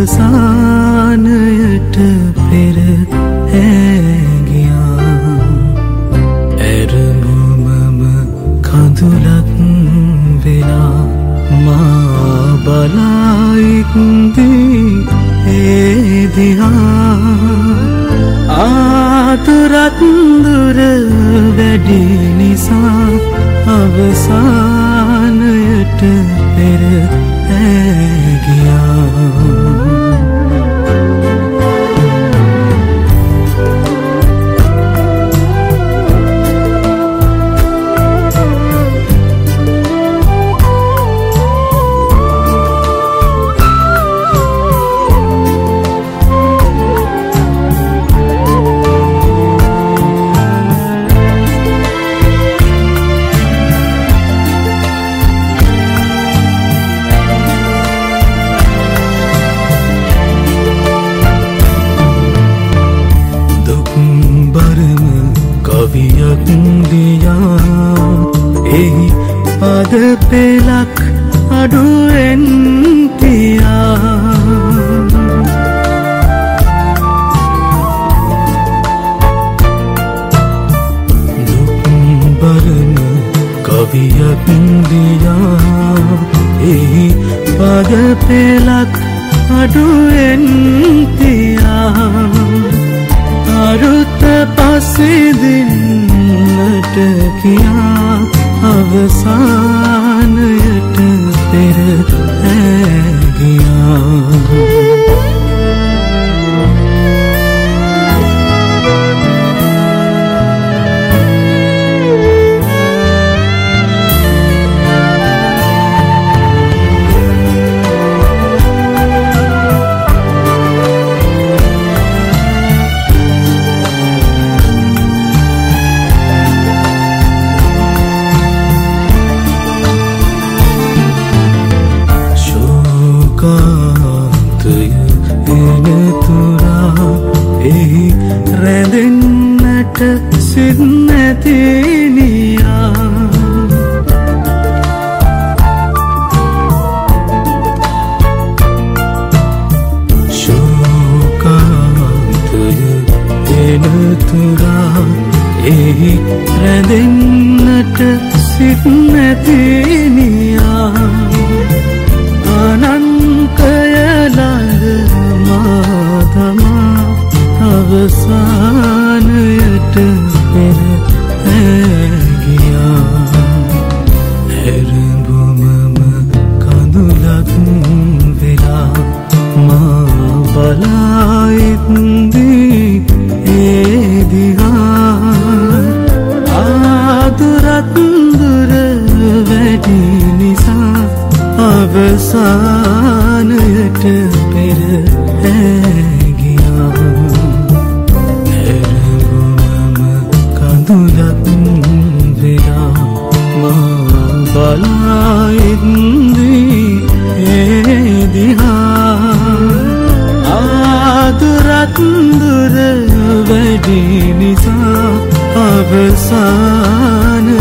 අවසානයට පෙර ඇගියා ඇරමුමම කඳුලත් වෙලා මා බලායික්දී ඒදිහා ආතුරත්දුර වැඩි නිසා අවසානයට පෙර ඇගියා පද පෙලක් අඩුවෙන් තියා දුක්බරන කවියක් දියා එහි පද පෙලක් අඩුවෙන් තියා අරුත පසිදින්නට කියා. අවසානයට පෙර ඇගියා එහි රැඳෙන්නට සිත්නැතිනියා ශෝකාන්තය එනතුරා එහි රැඳෙන්නට සිත්නැතිනියා බලායිත්දී ඒදිහා ආදුරත්දුර වැඩි නිසා අවසානයට sanıttım